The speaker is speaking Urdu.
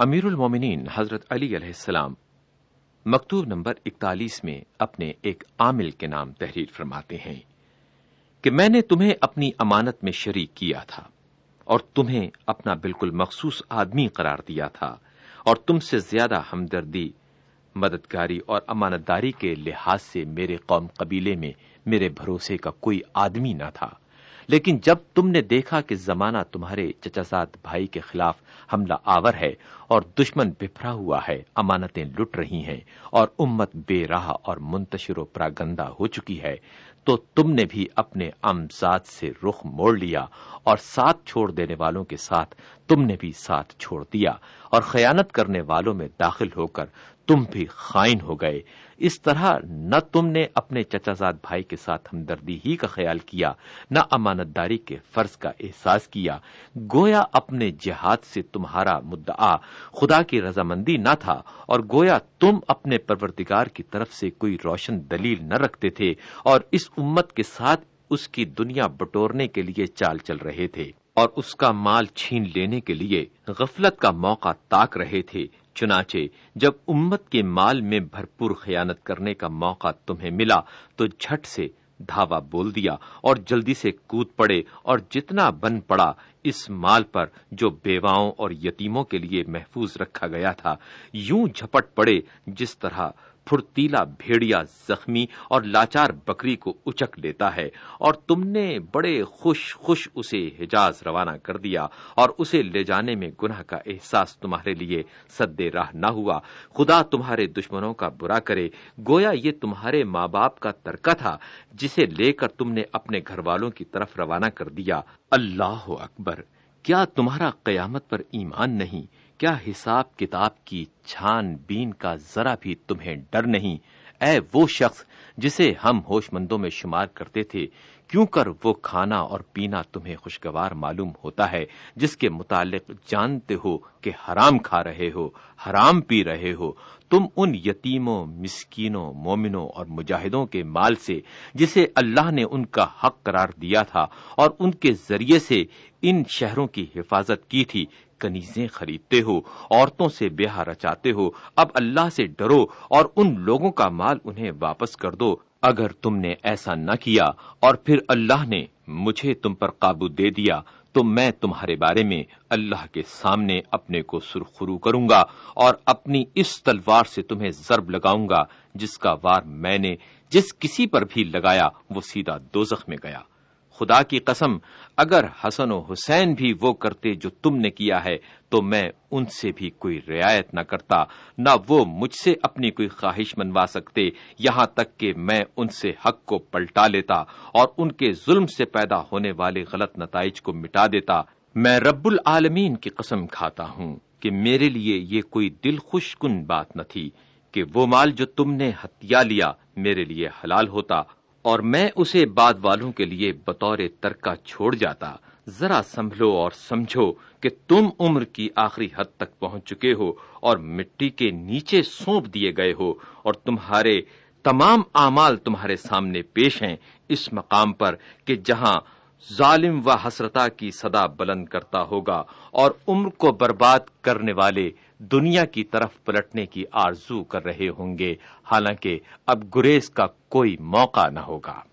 امیر المومنین حضرت علی علیہ السلام مکتوب نمبر اکتالیس میں اپنے ایک عامل کے نام تحریر فرماتے ہیں کہ میں نے تمہیں اپنی امانت میں شریک کیا تھا اور تمہیں اپنا بالکل مخصوص آدمی قرار دیا تھا اور تم سے زیادہ ہمدردی، مددگاری اور امانت داری کے لحاظ سے میرے قوم قبیلے میں میرے بھروسے کا کوئی آدمی نہ تھا۔ لیکن جب تم نے دیکھا کہ زمانہ تمہارے چچازاد بھائی کے خلاف حملہ آور ہے اور دشمن بفرا ہوا ہے، امانتیں لٹ رہی ہیں اور امت بے راہ اور منتشر و پراگندہ ہو چکی ہے۔ تو تم نے بھی اپنے امزاد سے رخ موڑ لیا اور ساتھ چھوڑ دینے والوں کے ساتھ تم نے بھی ساتھ چھوڑ دیا اور خیانت کرنے والوں میں داخل ہو کر تم بھی خائن ہو گئے۔ اس طرح نہ تم نے اپنے چچا زاد بھائی کے ساتھ ہمدردی ہی کا خیال کیا، نہ امانت داری کے فرض کا احساس کیا۔ گویا اپنے جہاد سے تمہارا مدعا خدا کی رضامندی نہ تھا اور گویا تم اپنے پروردگار کی طرف سے کوئی روشن دلیل نہ رکھتے تھے اور اس امت کے ساتھ اس کی دنیا بٹورنے کے لیے چال چل رہے تھے اور اس کا مال چھین لینے کے لیے غفلت کا موقع تاک رہے تھے۔ چنانچہ جب امت کے مال میں بھرپور خیانت کرنے کا موقع تمہیں ملا تو جھٹ سے دھاوا بول دیا اور جلدی سے کود پڑے اور جتنا بن پڑا اس مال پر جو بیواؤں اور یتیموں کے لیے محفوظ رکھا گیا تھا، یوں جھپٹ پڑے جس طرح پھرتیلا بھیڑیا زخمی اور لاچار بکری کو اچک لیتا ہے اور تم نے بڑے خوش خوش اسے حجاز روانہ کر دیا اور اسے لے جانے میں گناہ کا احساس تمہارے لیے سد راہ نہ ہوا۔ خدا تمہارے دشمنوں کا برا کرے۔ گویا یہ تمہارے ماں باپ کا ترکہ تھا جسے لے کر تم نے اپنے گھر والوں کی طرف روانہ کر دیا۔ اللہ اکبر، کیا تمہارا قیامت پر ایمان نہیں؟ کیا حساب کتاب کی چھان بین کا ذرا بھی تمہیں ڈر نہیں؟ اے وہ شخص جسے ہم ہوش مندوں میں شمار کرتے تھے، کیوں کر وہ کھانا اور پینا تمہیں خوشگوار معلوم ہوتا ہے، جس کے متعلق جانتے ہو کہ حرام کھا رہے ہو، حرام پی رہے ہو؟ تم ان یتیموں، مسکینوں، مومنوں اور مجاہدوں کے مال سے، جسے اللہ نے ان کا حق قرار دیا تھا اور ان کے ذریعے سے ان شہروں کی حفاظت کی تھی کنیزیں خریدتے ہو، عورتوں سے بیاہ رچاتے ہو، اب اللہ سے ڈرو اور ان لوگوں کا مال انہیں واپس کر دو۔ اگر تم نے ایسا نہ کیا اور پھر اللہ نے مجھے تم پر قابو دے دیا، تو میں تمہارے بارے میں اللہ کے سامنے اپنے کو سرخرو کروں گا اور اپنی اس تلوار سے تمہیں ضرب لگاؤں گا، جس کا وار میں نے، جس کسی پر بھی لگایا، وہ سیدھا دوزخ میں گیا۔ خدا کی قسم، اگر حسن و حسین بھی وہ کرتے جو تم نے کیا ہے، تو میں ان سے بھی کوئی رعایت نہ کرتا، نہ وہ مجھ سے اپنی کوئی خواہش منوا سکتے، یہاں تک کہ میں ان سے حق کو پلٹا لیتا اور ان کے ظلم سے پیدا ہونے والے غلط نتائج کو مٹا دیتا۔ میں رب العالمین کی قسم کھاتا ہوں کہ میرے لیے یہ کوئی دل خوش کن بات نہ تھی کہ وہ مال جو تم نے ہتیا لیا میرے لیے حلال ہوتا۔ اور میں اسے بعد والوں کے لیے بطور ترکا چھوڑ جاتا، ذرا سنبھلو اور سمجھو کہ تم عمر کی آخری حد تک پہنچ چکے ہو اور مٹی کے نیچے سونپ دیے گئے ہو اور تمہارے تمام اعمال تمہارے سامنے پیش ہیں اس مقام پر کہ جہاں ظالم و حسرتا کی صدا بلند کرتا ہوگا اور عمر کو برباد کرنے والے دنیا کی طرف پلٹنے کی آرزو کر رہے ہوں گے۔ حالانکہ اب گریز کا کوئی موقع نہ ہوگا۔